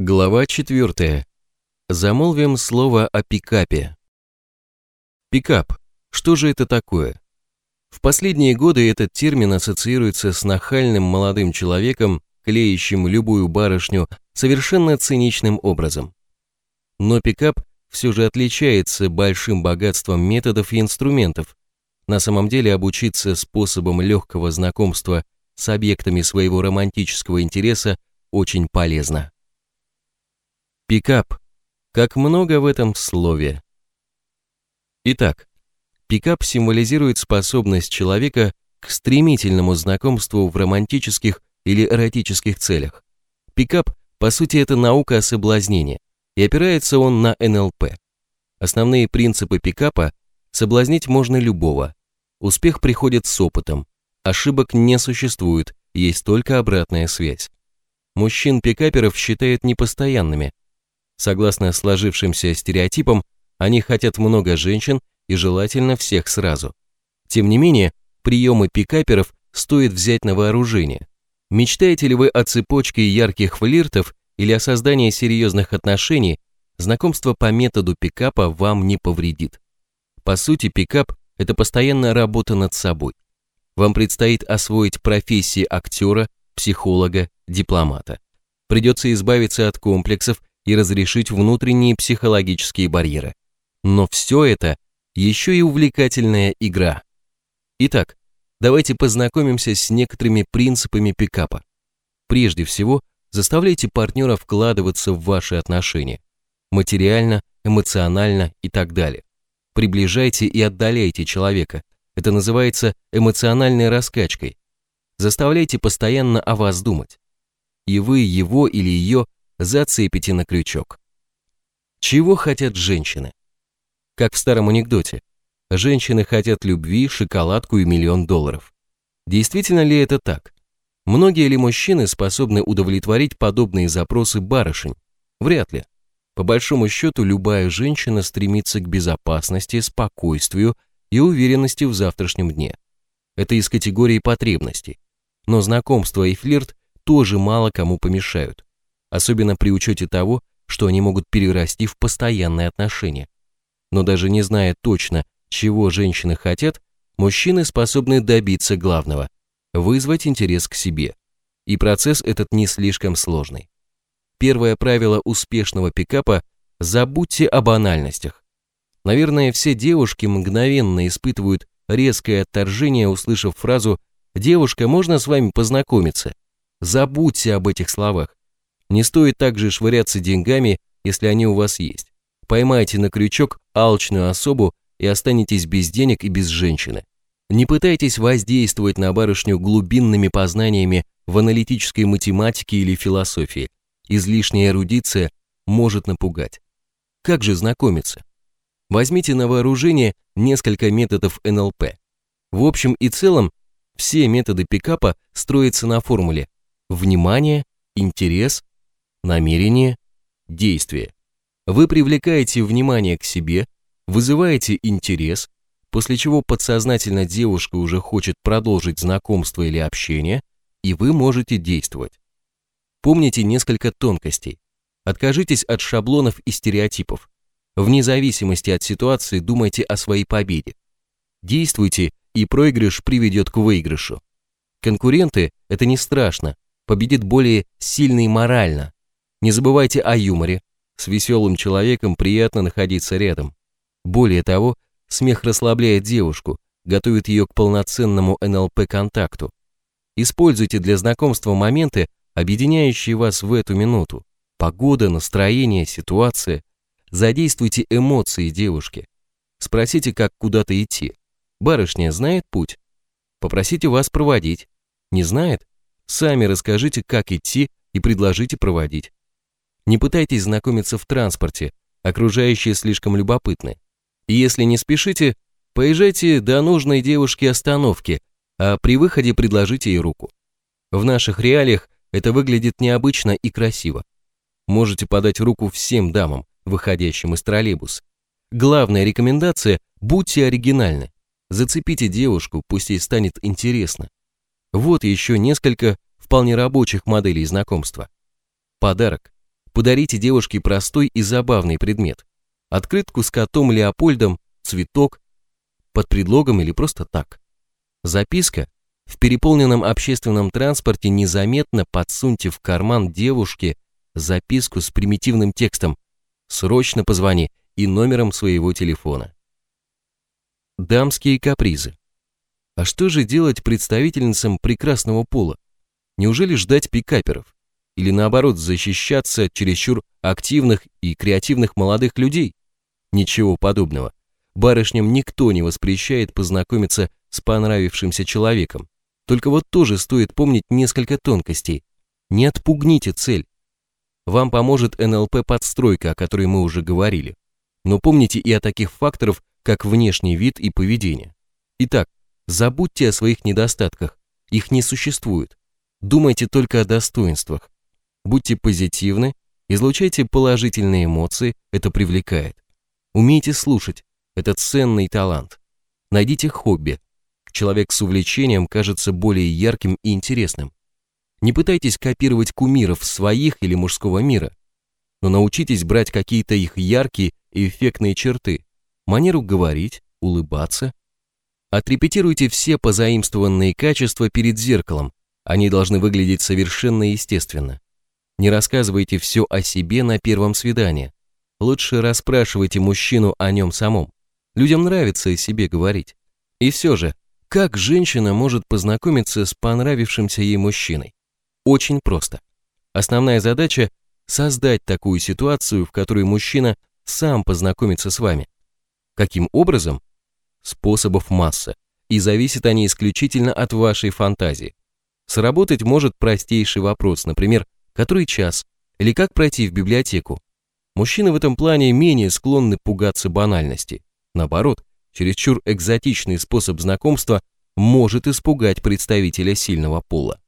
Глава 4. Замолвим слово о пикапе. Пикап. Что же это такое? В последние годы этот термин ассоциируется с нахальным молодым человеком, клеящим любую барышню совершенно циничным образом. Но пикап все же отличается большим богатством методов и инструментов. На самом деле обучиться способом легкого знакомства с объектами своего романтического интереса очень полезно. Пикап. Как много в этом слове. Итак, пикап символизирует способность человека к стремительному знакомству в романтических или эротических целях. Пикап, по сути, это наука о соблазнении, и опирается он на НЛП. Основные принципы пикапа – соблазнить можно любого. Успех приходит с опытом. Ошибок не существует, есть только обратная связь. Мужчин-пикаперов считают непостоянными, Согласно сложившимся стереотипам, они хотят много женщин и желательно всех сразу. Тем не менее, приемы пикаперов стоит взять на вооружение. Мечтаете ли вы о цепочке ярких флиртов или о создании серьезных отношений, знакомство по методу пикапа вам не повредит. По сути, пикап – это постоянная работа над собой. Вам предстоит освоить профессии актера, психолога, дипломата. Придется избавиться от комплексов и разрешить внутренние психологические барьеры. Но все это еще и увлекательная игра. Итак, давайте познакомимся с некоторыми принципами пикапа. Прежде всего, заставляйте партнера вкладываться в ваши отношения. Материально, эмоционально и так далее. Приближайте и отдаляйте человека. Это называется эмоциональной раскачкой. Заставляйте постоянно о вас думать. И вы его или ее зацепите на крючок. Чего хотят женщины? Как в старом анекдоте. Женщины хотят любви, шоколадку и миллион долларов. Действительно ли это так? Многие ли мужчины способны удовлетворить подобные запросы барышень? Вряд ли. По большому счету, любая женщина стремится к безопасности, спокойствию и уверенности в завтрашнем дне. Это из категории потребностей. Но знакомство и флирт тоже мало кому помешают особенно при учете того, что они могут перерасти в постоянные отношения. Но даже не зная точно, чего женщины хотят, мужчины способны добиться главного – вызвать интерес к себе. И процесс этот не слишком сложный. Первое правило успешного пикапа – забудьте о банальностях. Наверное, все девушки мгновенно испытывают резкое отторжение, услышав фразу «Девушка, можно с вами познакомиться?» Забудьте об этих словах. Не стоит также швыряться деньгами, если они у вас есть. Поймайте на крючок алчную особу и останетесь без денег и без женщины. Не пытайтесь воздействовать на барышню глубинными познаниями в аналитической математике или философии. Излишняя эрудиция может напугать. Как же знакомиться? Возьмите на вооружение несколько методов НЛП. В общем и целом, все методы пикапа строятся на формуле внимание, интерес, намерение, действие. Вы привлекаете внимание к себе, вызываете интерес, после чего подсознательно девушка уже хочет продолжить знакомство или общение, и вы можете действовать. Помните несколько тонкостей. Откажитесь от шаблонов и стереотипов. Вне зависимости от ситуации думайте о своей победе. Действуйте, и проигрыш приведет к выигрышу. Конкуренты – это не страшно, победит более сильный морально, не забывайте о юморе. С веселым человеком приятно находиться рядом. Более того, смех расслабляет девушку, готовит ее к полноценному НЛП-контакту. Используйте для знакомства моменты, объединяющие вас в эту минуту. Погода, настроение, ситуация. Задействуйте эмоции девушки. Спросите, как куда-то идти. Барышня знает путь? Попросите вас проводить. Не знает? Сами расскажите, как идти и предложите проводить. Не пытайтесь знакомиться в транспорте, окружающие слишком любопытны. И если не спешите, поезжайте до нужной девушки остановки, а при выходе предложите ей руку. В наших реалиях это выглядит необычно и красиво. Можете подать руку всем дамам, выходящим из троллейбуса. Главная рекомендация – будьте оригинальны. Зацепите девушку, пусть ей станет интересно. Вот еще несколько вполне рабочих моделей знакомства. Подарок. Подарите девушке простой и забавный предмет. Открытку с котом Леопольдом, цветок, под предлогом или просто так. Записка в переполненном общественном транспорте незаметно подсуньте в карман девушке записку с примитивным текстом «Срочно позвони» и номером своего телефона. Дамские капризы. А что же делать представительницам прекрасного пола? Неужели ждать пикаперов? Или наоборот защищаться от чересчур активных и креативных молодых людей? Ничего подобного. Барышням никто не воспрещает познакомиться с понравившимся человеком. Только вот тоже стоит помнить несколько тонкостей. Не отпугните цель. Вам поможет НЛП-подстройка, о которой мы уже говорили. Но помните и о таких факторах, как внешний вид и поведение. Итак, забудьте о своих недостатках, их не существует. Думайте только о достоинствах. Будьте позитивны, излучайте положительные эмоции, это привлекает. Умейте слушать, это ценный талант. Найдите хобби. Человек с увлечением кажется более ярким и интересным. Не пытайтесь копировать кумиров своих или мужского мира, но научитесь брать какие-то их яркие и эффектные черты, манеру говорить, улыбаться. Отрепетируйте все позаимствованные качества перед зеркалом, они должны выглядеть совершенно естественно. Не рассказывайте все о себе на первом свидании. Лучше расспрашивайте мужчину о нем самом. Людям нравится о себе говорить. И все же, как женщина может познакомиться с понравившимся ей мужчиной? Очень просто. Основная задача – создать такую ситуацию, в которой мужчина сам познакомится с вами. Каким образом? Способов масса, и зависят они исключительно от вашей фантазии. Сработать может простейший вопрос, например, который час, или как пройти в библиотеку. Мужчины в этом плане менее склонны пугаться банальности. Наоборот, чересчур экзотичный способ знакомства может испугать представителя сильного пола.